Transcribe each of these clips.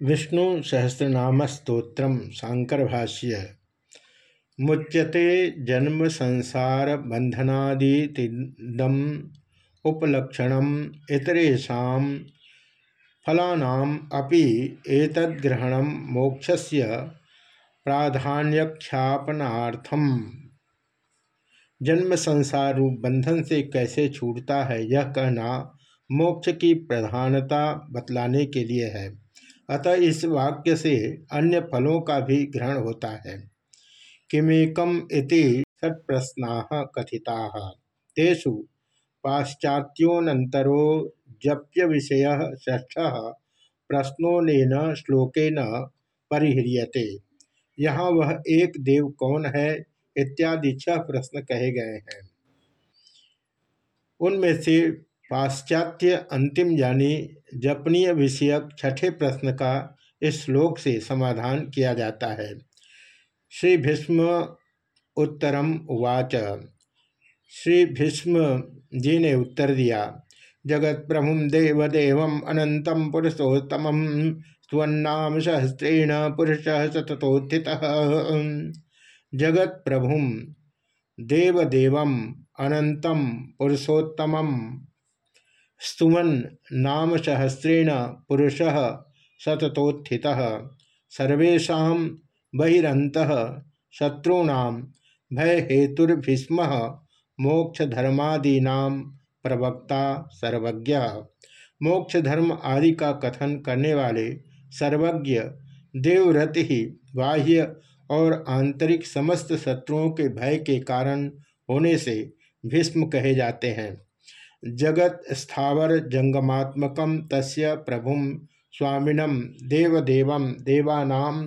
विष्णु सहस्रनाम स्त्रोत्र शांकर भाष्य मुच्यते जन्म संसार बंधनादिदम उपलक्षण इतरेशा फलानाम अपि एतद्ग्रहणम जन्म संसार रूप बंधन से कैसे छूटता है, यह कहना मोक्ष की प्रधानता बतलाने के लिए है। अतः इस वाक्य से अन्य फलों का भी ग्रहण होता है। किमेकम इति षट्प्रश्ना कथिता। तेषु पाश्चात्योनंतरो जप्य विषय ष्ठ प्रश्नोन श्लोकेन परिह्रियते यहाँ वह एक देव कौन है इत्यादि छह प्रश्न कहे गए हैं। उनमें से पाश्चात्य अंतिम यानी जपनीय विषयक छठे प्रश्न का इस श्लोक से समाधान किया जाता है। श्री भीष्म उत्तरम उवाच। श्री भीष्म जी ने उत्तर दिया, जगत प्रभु देवदेव अनंतम पुरुषोत्तम स्वनाम सहस्रेण पुरुष सततोत्थित। जगत प्रभु देवदेव अनंतम पुरुषोत्तम स्तुवन नाम सहस्रेण पुरुष सततोत्थित। सर्वेशा बहिंत शत्रूण भय हेतुर्भीस्म प्रवक्ता सर्वज्ञ। मोक्ष धर्म आदि का कथन करने वाले सर्वज्ञ देवरति ही बाह्य और आंतरिक समस्त शत्रुओं के भय के कारण होने से भीष्म कहे जाते हैं। जगत स्थावर जंगमात्मक तस्य प्रभु स्वामिनम देवदेव देवानाम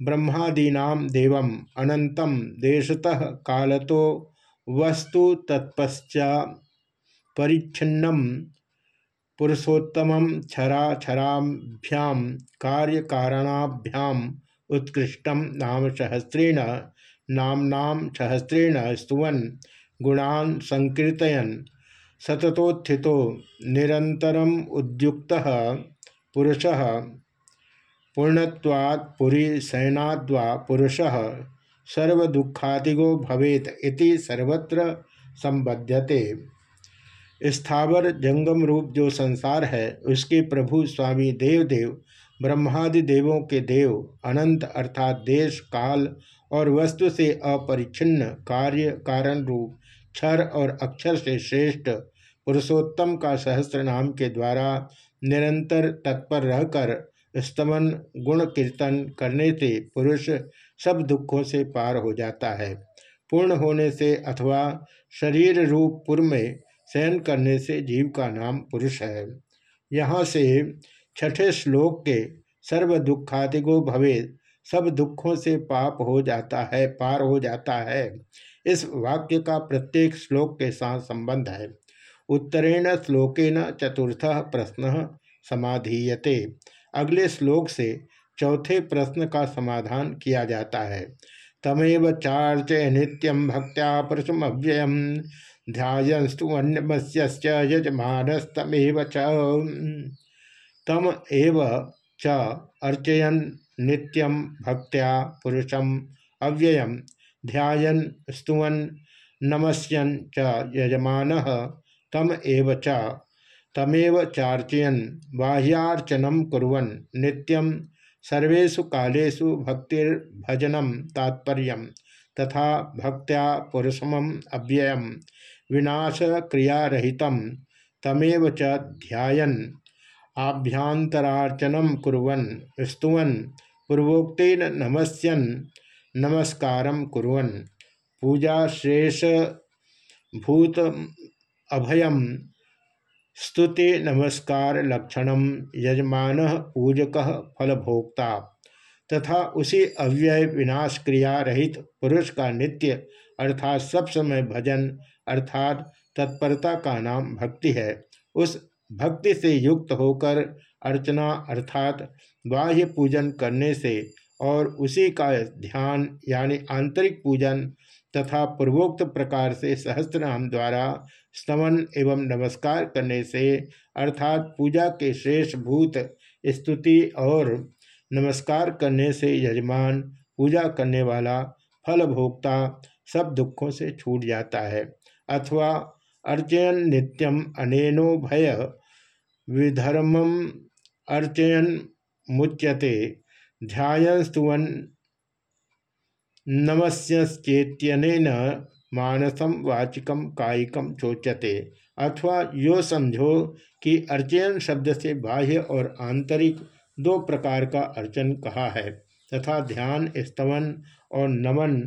ब्रह्मादीना देव अनंतम देशतः कालतो वस्तु तत्पश्चा परिच्छिन्नम पुरुषोत्तम क्षराक्षराभ्याम कार्यकारणाभ्याम उत्कृष्टम नाम सहस्रेण नामना सहस्रेण स्तुवन गुणान संकीर्तयन सततोत्थितो निरंतरम उद्युक्त पुरुष पूर्णत्वात् पुरी शयनाद्वा पुरुष सर्वदुखादिगो भवेत इति सर्वत्र संबध्यते स्थावर जंगम रूप जो संसार है, उसके प्रभु स्वामी देव देव ब्रह्मादि देवों के देव, अनंत अर्थात देश, काल और वस्तु से अपरिच्छिन्न कार्य, कारण रूप, क्षर और अक्षर से श्रेष्ठ पुरुषोत्तम का सहस्त्र नाम के द्वारा निरंतर तत्पर रहकर स्तमन, गुण कीर्तन करने से पुरुष सब दुखों से पार हो जाता है। पूर्ण होने से अथवा शरीर रूप पुर में शयन करने से जीव का नाम पुरुष है। यहाँ से छठे श्लोक के सर्व दुखादिगो भवे सब दुखों से पाप हो जाता है, पार हो जाता है। इस वाक्य का प्रत्येक श्लोक के साथ संबंध है। उत्तरेण श्लोकेन चतुर्थ प्रश्न समाधीयते। अगले श्लोक से चौथे प्रश्न का समाधान किया जाता है। तमेव चार्चय नित्यम भक्त्या पुरुषम अव्ययम ध्यायस्तुन्यमस्य यजमानस्तमेव च। तम एव च अर्चयन नित्यम भक्त्या पुरुषम अव्ययम ध्यान स्तुवन नमस्यन च यजमान तम एव च। तमेव चार्चयन बाह्यार्चनम कुरन नित्यम सर्वेशु कालेषु भक्तिर्भजनम तात्पर्य, तथा भक्त्या पुरुषम अव्ययम विनाश क्रियारहित तमेव च ध्यान कुरन स्तुवन पूर्वोक्न नमस्यन, नमस्कार कुरन पूजा शेष भूत अभयम। स्तुति नमस्कार लक्षण यजमान पूजक फलभोक्ता। तथा उसी अव्यय विनाश क्रिया रहित पुरुष का नित्य, अर्थात सब समय भजन, अर्थात तत्परता का नाम भक्ति है। उस भक्ति से युक्त होकर अर्चना, अर्थात बाह्य पूजन करने से और उसी का ध्यान यानी आंतरिक पूजन तथा पूर्वोक्त प्रकार से सहस्त्र नाम द्वारा स्तमन एवं नमस्कार करने से, अर्थात पूजा के शेष भूत स्तुति और नमस्कार करने से यजमान, पूजा करने वाला फल भोक्ता सब दुखों से छूट जाता है। अथवा अर्चयन नित्यम अनेनो भय विधर्मम अर्चयन मुच्यते ध्यान स्तुवन नमस्यचेत्यन मानसम वाचिकम कायिकम चोचते अथवा यो समझो कि अर्चयन शब्द से बाह्य और आंतरिक दो प्रकार का अर्चन कहा है, तथा ध्यान, स्तवन और नमन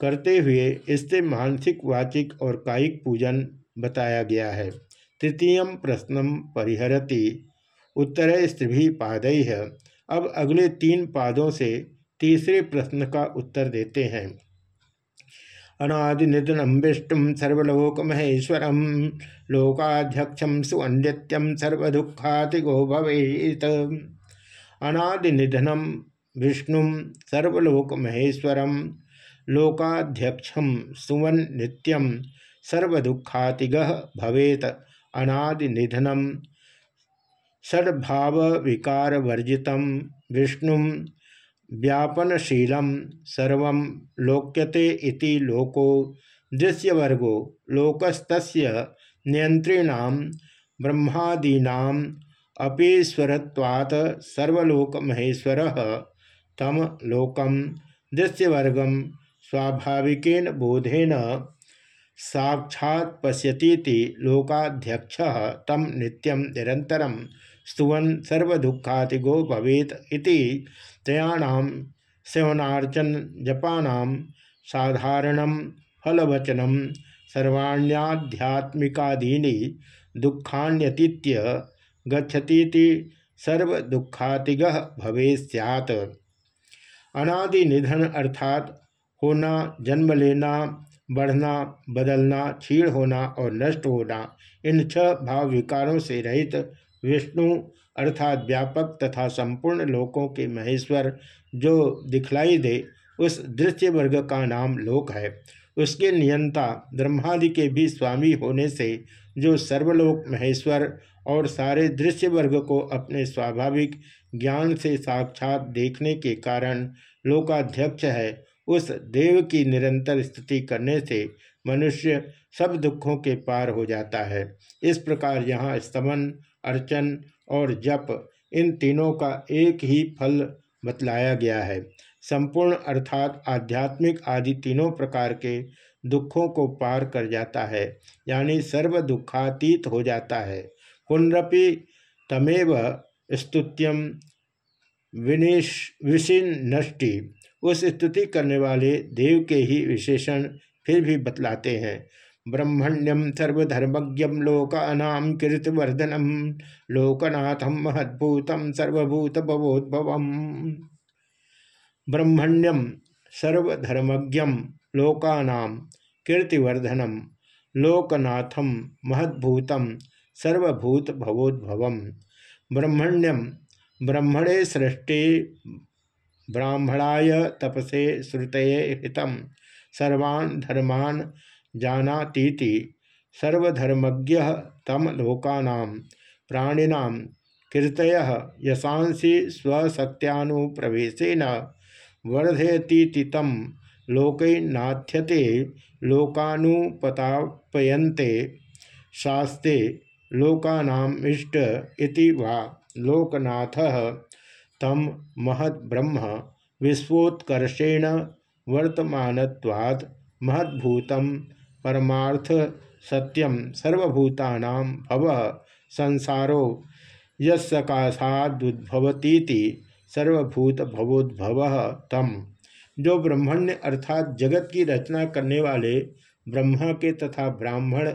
करते हुए इससे मानसिक, वाचिक और कायिक पूजन बताया गया है। तृतीय प्रश्न परिहरती। उत्तर स्त्रिभी पादय है अब अगले तीन पादों से तीसरे प्रश्न का उत्तर देते हैं। अनादिनिधनम विष्णु सर्वलोक महेश्वरम लोकाध्यक्षम सुअनित्यम सर्वदुखातिगो भवेत अनादिनिधनम विष्णु सर्वलोक महेश्वरम लोकाध्यक्षम सुवन नित्यम सर्वदुखातिग भवेत। अनादिनिधनम षड्भाव विकार विष्णु व्यापनशीलम सर्व लोक्यते इति लोको दृश्यवर्गो लोकस्त नियंत्रिणाम ब्रह्मादीनाम अपीश्वरत्वात् सर्वलोक महेश्वर तम लोकम दृश्यवर्गम स्वाभाविकेन बोधेन साक्षात् पश्यतीति लोकाध्यक्ष तम नित्यम निरंतरम स्तुवन सर्वदुखातिगो भवेत इति त्रयाणाम सेवनार्चन जपानाम साधारणम फलवचनम सर्वाण्याध्यात्मिकादीनि दुखान्यतीत्य गच्छतीति सर्वदुखातिग भवे सैत् अनादि निधन अर्थात होना, जन्म लेना, बढ़ना, बदलना क्षीण होना और नष्ट होना, इन छह भाव विकारों से रहित विष्णु अर्थात व्यापक तथा संपूर्ण लोकों के महेश्वर जो दिखलाई दे, उस दृश्य वर्ग का नाम लोक है। उसके नियंता ब्रह्मादि के भी स्वामी होने से, जो सर्वलोक महेश्वर और सारे दृश्य वर्ग को अपने स्वाभाविक ज्ञान से साक्षात देखने के कारण लोकाध्यक्ष है, उस देव की निरंतर स्तुति करने से मनुष्य सब दुखों के पार हो जाता है। इस प्रकार यहाँ स्तमन अर्चन और जप, इन तीनों का एक ही फल बतलाया गया है। संपूर्ण अर्थात आध्यात्मिक आदि तीनों प्रकार के दुखों को पार कर जाता है, यानी सर्व दुखातीत हो जाता है। पुनरपि तमेव स्तुत्यम विनिश विशिन्नष्टि उस स्तुति करने वाले देव के ही विशेषण फिर भी बतलाते हैं। ब्रह्मण्यम सर्वधर्मज्ञम लोकानाम कीर्तिवर्धनम लोकनाथम महद्भूतम सर्वभूत भवोद्भवम ब्रह्मण्यम सर्वधर्मज्ञम लोकानाम कीर्तिवर्धनम लोकनाथम महद्भूतम सर्वभूत भवोद्भवम ब्रह्मण्यम ब्रह्मणे सृष्टि, ब्राह्मणाय तपसे श्रुत हित सर्वान् धर्मान जानातीति सर्वधर्मज्ञ तम लोकाना प्राणिनां कीर्तय यशांसी स्वशक्त्यानुप्रवेशन वर्धयतीति तम लोकैनाथ्यते लोकानुपतापयन्ते शास्ते लोकानामिष्ट इति वा लोकनाथः तम महद्ब्रह्म विश्वोत्कर्षेण वर्तमानत्वात् महद्भूतम परमार्थ सत्यम सर्वभूतानां भव संसारो यकाशादुद्भवतीति सर्वभूत भवोद्भव तम। जो ब्रह्मण्य अर्थात जगत की रचना करने वाले ब्रह्मा के तथा ब्राह्मण,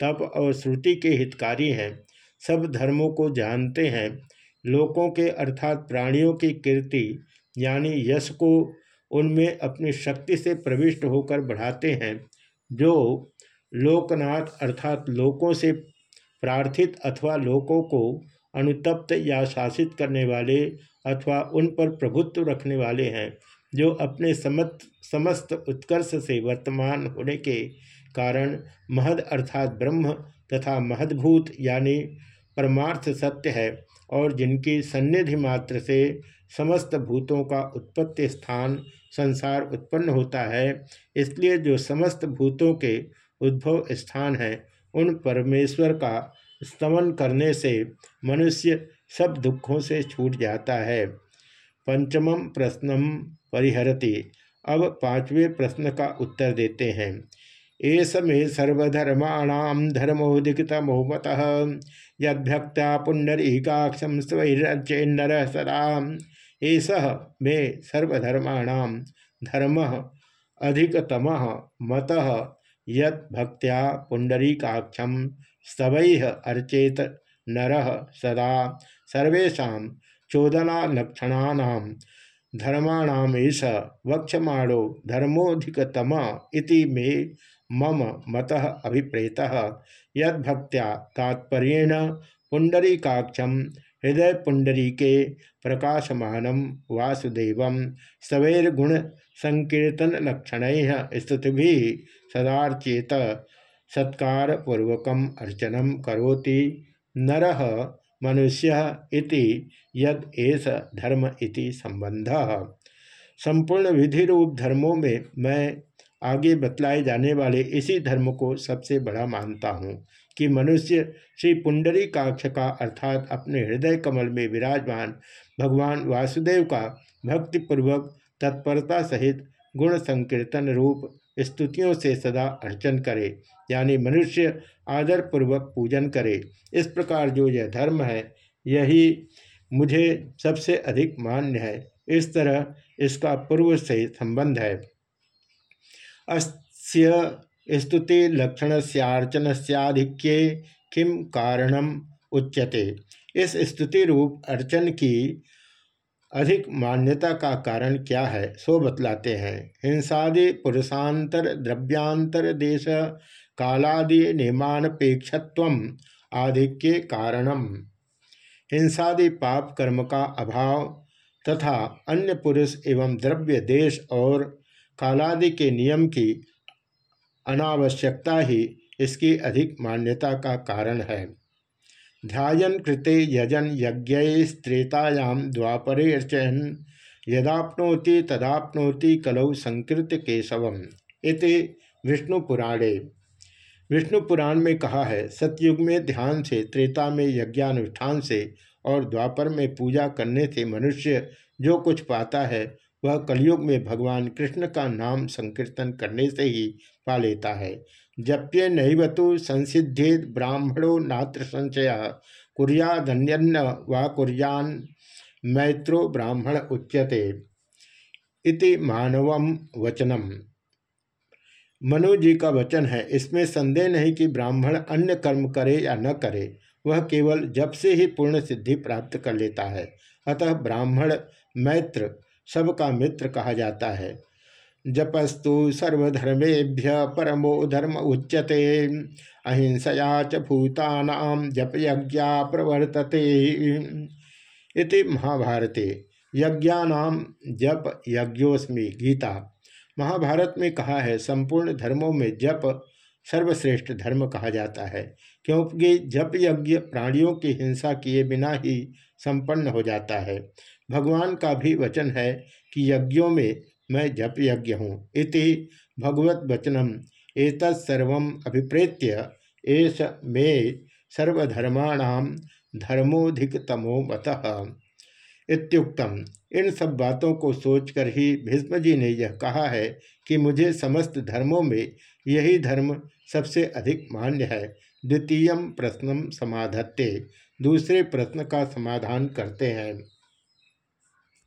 तप और श्रुति के हितकारी हैं, सब धर्मों को जानते हैं। लोकों के अर्थात प्राणियों की कीर्ति, यानी यश को उनमें अपनी शक्ति से प्रविष्ट होकर बढ़ाते हैं। जो लोकनाथ अर्थात लोकों से प्रार्थित अथवा लोकों को अनुतप्त या शासित करने वाले अथवा उन पर प्रभुत्व रखने वाले हैं, जो अपने समस्त समस्त उत्कर्ष से वर्तमान होने के कारण महद अर्थात ब्रह्म तथा महदभूत यानी परमार्थ सत्य है और जिनकी सन्निधि मात्र से समस्त भूतों का उत्पत्ति स्थान संसार उत्पन्न होता है, इसलिए जो समस्त भूतों के उद्भव स्थान हैं, उन परमेश्वर का स्तमन करने से मनुष्य सब दुखों से छूट जाता है। पंचम प्रश्नम परिहरती। अब पाँचवें प्रश्न का उत्तर देते हैं। एस मे सर्वधर्माणाम धर्मोदितमोमत यद्भक्ता पुंडरीकाक्षम स्वैरचेन्नर सदा। एस मे सर्वधर्माणाम धर्म अधिकतम मत यद्भक्त्या पुंडरीकाक्षम स्तवै अर्चेत नर सदा सर्वेशा चोदना लक्षणा धर्माणाम वक्षमाणो धर्मोधिकतम इति मे मम मत अभिप्रेत। यद्भक्त्या तात्पर्येण पुंडरीकाक्षम हृदय पुंडरी के प्रकाशमान वासुदेव सवैर्गुण संकीर्तन लक्षण स्तुति सदाचेत सत्कार पूर्वकम अर्चनम करोति नरः मनुष्य इति यद एस धर्म इति संबंध संपूर्ण विधि रूप धर्मों में मैं आगे बतलाए जाने वाले इसी धर्म को सबसे बड़ा मानता हूँ। कि मनुष्य श्री पुंडरी काक्ष का अर्थात अपने हृदय कमल में विराजमान भगवान वासुदेव का भक्तिपूर्वक तत्परता सहित गुण संकीर्तन रूप स्तुतियों से सदा अर्चन करे, यानी मनुष्य आदर पूर्वक पूजन करे। इस प्रकार जो यह धर्म है, यही मुझे सबसे अधिक मान्य है। इस तरह इसका पूर्व से संबंध है। अस्य स्तुति लक्षण स्याधिक्य किम कारणम उच्यते। इस स्तुति रूप अर्चन की अधिक मान्यता का कारण क्या है, सो बतलाते हैं। हिंसादि, पुरुषांतर, द्रव्यांतर, देश, कालादि नियमानपेक्षत्व आधिक्य कारणम। हिंसादि, पाप, कर्म का अभाव तथा अन्य पुरुष एवं द्रव्य, देश और कालादि के नियम की अनावश्यकता ही इसकी अधिक मान्यता का कारण है। ध्यान कृते यजन यज्ञस्त्रेतायाम द्वापरे अर्चयन यदापनोति तदापनोति कलौ संकृत केशवम। इति विष्णु पुराणे विष्णु पुराण में कहा है, सतयुग में ध्यान से, त्रेता में यज्ञानुष्ठान से और द्वापर में पूजा करने से मनुष्य जो कुछ पाता है वह कलयुग में भगवान कृष्ण का नाम संकीर्तन करने से ही पा लेता है। जप्य नैवतु संसिद्धेद ब्राह्मणो नात्र संचय कुरियादन्यन्न वा कुरियान मैत्रो ब्राह्मण उच्यते। इति मानवम वचनम। मनु जी का वचन है, इसमें संदेह नहीं कि ब्राह्मण अन्य कर्म करे या न करे, वह केवल जब से ही पूर्ण सिद्धि प्राप्त कर लेता है। अतः ब्राह्मण, मैत्र सबका मित्र कहा जाता है। जपस्तु सर्वधर्मेभ्य परमो धर्म उच्यते। अहिंसया च भूतानाम जप यज्ञा प्रवर्तते। इति महाभारते। यज्ञानाम जप यज्ञोस्मि गीता। महाभारत में कहा है, संपूर्ण धर्मों में जप सर्वश्रेष्ठ धर्म कहा जाता है, क्योंकि जप यज्ञ प्राणियों की हिंसा किए बिना ही संपन्न हो जाता है। भगवान का भी वचन है कि यज्ञों में मैं जप यज्ञ हूँ। इति भगवत वचनम। एतत्सर्व अभिप्रेत्य। एस मे सर्वधर्माणाम धर्मोधिकतमो मतः। इत्युक्तम। इन सब बातों को सोचकर ही भीष्म जी ने यह कहा है कि मुझे समस्त धर्मों में यही धर्म सबसे अधिक मान्य है। द्वितीय प्रश्न समाधत्ते। दूसरे प्रश्न का समाधान करते हैं।